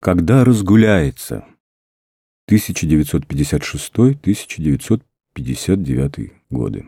Когда разгуляется? 1956-1959 годы.